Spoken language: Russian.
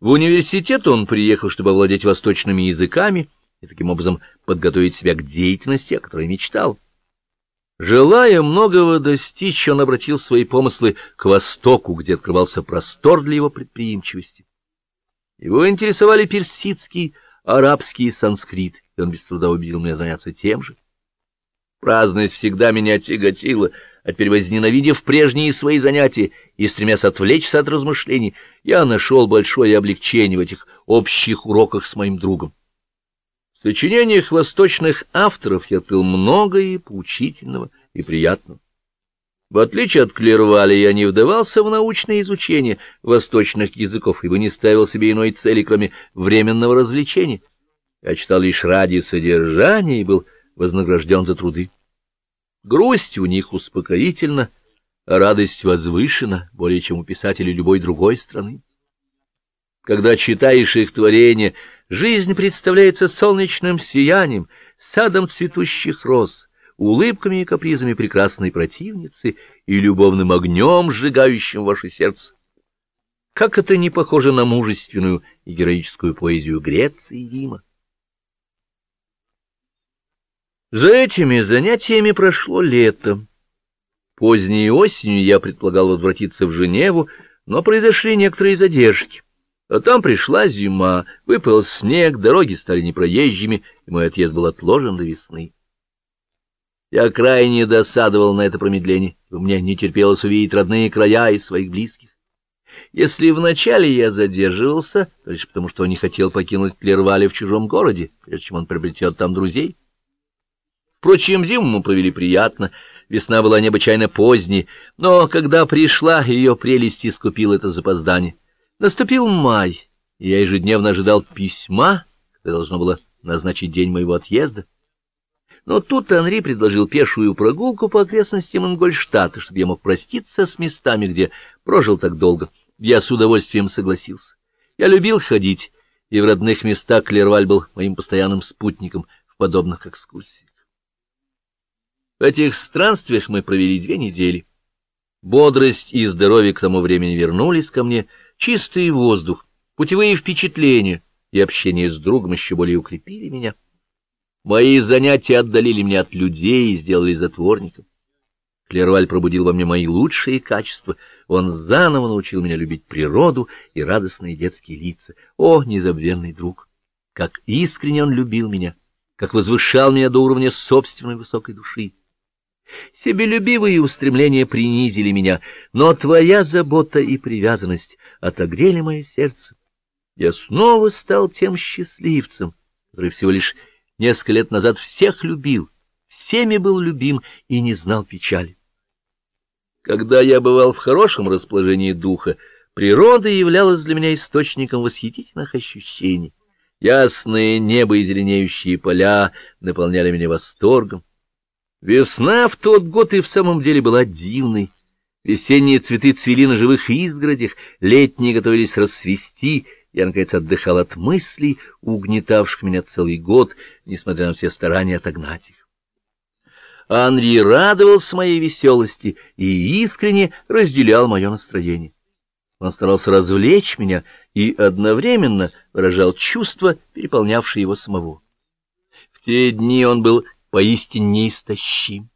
В университет он приехал, чтобы овладеть восточными языками и таким образом подготовить себя к деятельности, о которой мечтал. Желая многого достичь, он обратил свои помыслы к востоку, где открывался простор для его предприимчивости. Его интересовали персидский, арабский и санскрит, и он без труда убедил меня заняться тем же. Праздность всегда меня тяготила, а теперь, возненавидев прежние свои занятия и стремясь отвлечься от размышлений, я нашел большое облегчение в этих общих уроках с моим другом. В сочинениях восточных авторов я открыл многое поучительного и приятного. В отличие от Клервали, я не вдавался в научное изучение восточных языков, ибо не ставил себе иной цели, кроме временного развлечения. Я читал лишь ради содержания и был вознагражден за труды. Грусть у них успокоительна, а радость возвышена, более чем у писателей любой другой страны. Когда читаешь их творения, Жизнь представляется солнечным сиянием, садом цветущих роз, улыбками и капризами прекрасной противницы и любовным огнем, сжигающим ваше сердце. Как это не похоже на мужественную и героическую поэзию Греции и Рима? За этими занятиями прошло лето. Поздней осенью я предполагал возвратиться в Женеву, но произошли некоторые задержки. А там пришла зима, выпал снег, дороги стали непроезжими, и мой отъезд был отложен до весны. Я крайне досадовал на это промедление, ибо мне не терпелось увидеть родные края и своих близких. Если вначале я задерживался, то лишь потому, что не хотел покинуть Клервале в чужом городе, прежде чем он приобретет там друзей. Впрочем, зиму мы провели приятно, весна была необычайно поздней, но когда пришла, ее прелесть искупила это запоздание. Наступил май, и я ежедневно ожидал письма, которое должно было назначить день моего отъезда. Но тут Анри предложил пешую прогулку по окрестностям Ингольштата, чтобы я мог проститься с местами, где прожил так долго. Я с удовольствием согласился. Я любил ходить, и в родных местах Клерваль был моим постоянным спутником в подобных экскурсиях. В этих странствиях мы провели две недели. Бодрость и здоровье к тому времени вернулись ко мне — Чистый воздух, путевые впечатления и общение с другом еще более укрепили меня. Мои занятия отдалили меня от людей и сделали затворником. Клерваль пробудил во мне мои лучшие качества. Он заново научил меня любить природу и радостные детские лица. О, незабвенный друг! Как искренне он любил меня, как возвышал меня до уровня собственной высокой души. Себелюбивые устремления принизили меня, но твоя забота и привязанность отогрели мое сердце. Я снова стал тем счастливцем, который всего лишь несколько лет назад всех любил, всеми был любим и не знал печали. Когда я бывал в хорошем расположении духа, природа являлась для меня источником восхитительных ощущений. Ясное небо и зеленеющие поля наполняли меня восторгом. Весна в тот год и в самом деле была дивной, Весенние цветы цвели на живых изгородях, летние готовились расцвести, я, наконец, отдыхал от мыслей, угнетавших меня целый год, несмотря на все старания отогнать их. Анри радовался моей веселости и искренне разделял мое настроение. Он старался развлечь меня и одновременно выражал чувства, переполнявшие его самого. В те дни он был поистине неистощим.